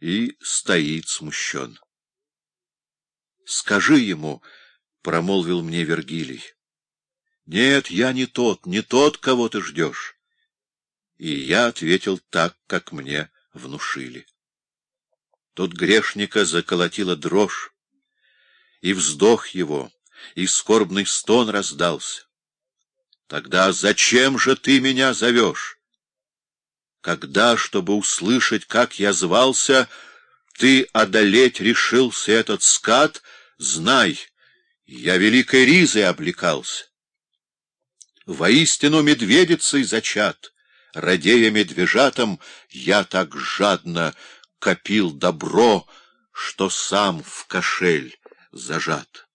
и стоит смущен. «Скажи ему», — промолвил мне Вергилий. «Нет, я не тот, не тот, кого ты ждешь». И я ответил так, как мне внушили. Тут грешника заколотила дрожь, и вздох его, и скорбный стон раздался. Тогда зачем же ты меня зовешь? Когда, чтобы услышать, как я звался, ты одолеть решился этот скат, знай, я великой ризой облекался. Воистину медведицей зачат, радея медвежатам, я так жадно копил добро, что сам в кошель зажат.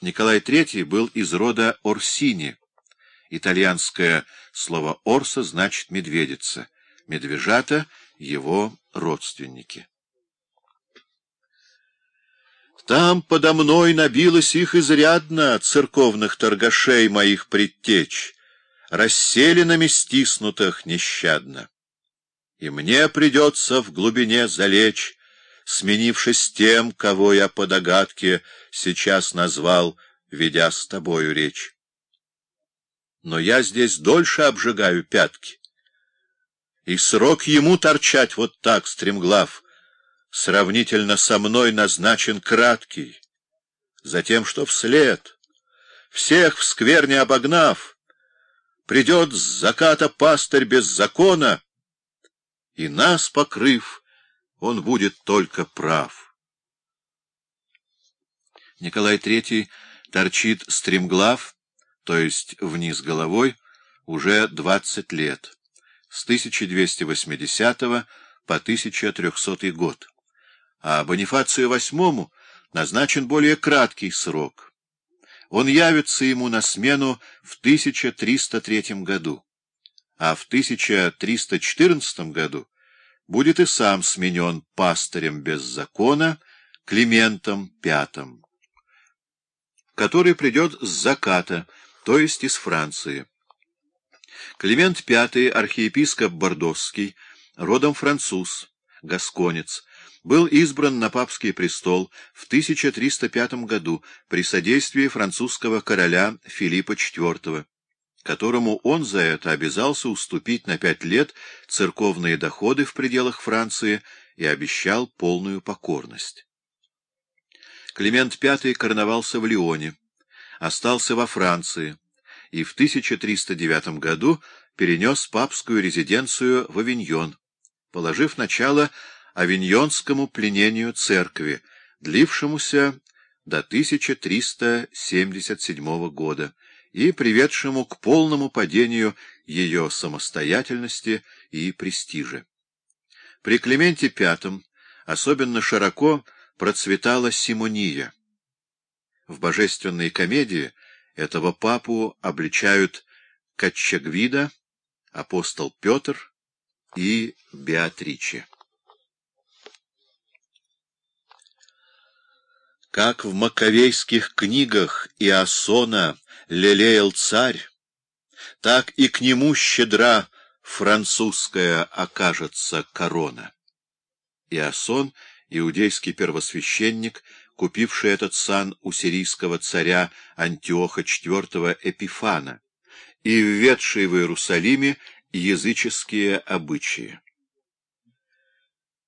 Николай III был из рода Орсини. Итальянское слово «орса» значит «медведица», медвежата — его родственники. Там подо мной набилось их изрядно, церковных торгашей моих предтеч, расселенными стиснутых нещадно. И мне придется в глубине залечь, сменившись тем, кого я по догадке сейчас назвал, ведя с тобою речь. Но я здесь дольше обжигаю пятки. И срок ему торчать вот так, стремглав, сравнительно со мной назначен краткий, затем, что вслед, всех в скверне обогнав, придет с заката пастырь без закона, и нас покрыв, он будет только прав. Николай III торчит стремглав, то есть вниз головой, уже двадцать лет, с 1280 по 1300 год, а Бонифацию VIII назначен более краткий срок. Он явится ему на смену в 1303 году, а в 1314 году будет и сам сменен пастырем без закона Климентом Пятым, который придет с заката, то есть из Франции. Климент V, архиепископ Бордосский, родом француз, гасконец, был избран на папский престол в 1305 году при содействии французского короля Филиппа IV которому он за это обязался уступить на пять лет церковные доходы в пределах Франции и обещал полную покорность. Климент V короновался в Лионе, остался во Франции и в 1309 году перенес папскую резиденцию в Авиньон, положив начало авиньонскому пленению церкви, длившемуся до 1377 года, и приведшему к полному падению ее самостоятельности и престижа. При Клименте V особенно широко процветала симония. В божественной комедии этого папу обличают Каччагвида, апостол Петр и Беатриче. Как в маковейских книгах Иосона лелеял царь, так и к нему щедра французская окажется корона. Иосон, иудейский первосвященник, купивший этот сан у сирийского царя Антиоха IV Эпифана и введший в Иерусалиме языческие обычаи.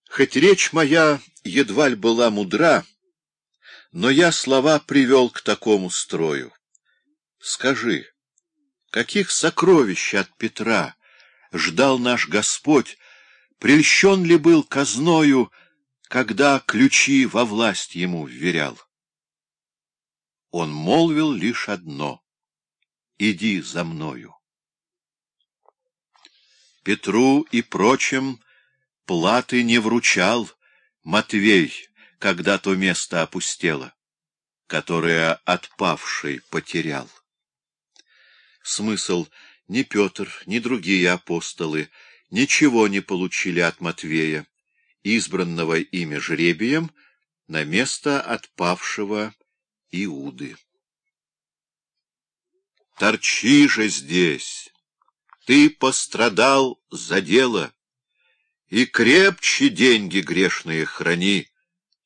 Хоть речь моя едва ли была мудра, но я слова привел к такому строю. Скажи, каких сокровищ от Петра ждал наш Господь, прельщен ли был казною, когда ключи во власть ему вверял? Он молвил лишь одно — иди за мною. Петру и прочим платы не вручал Матвей, когда то место опустело, которое отпавший потерял. Смысл — ни Петр, ни другие апостолы ничего не получили от Матвея, избранного ими жребием, на место отпавшего Иуды. Торчи же здесь! Ты пострадал за дело, и крепче деньги грешные храни.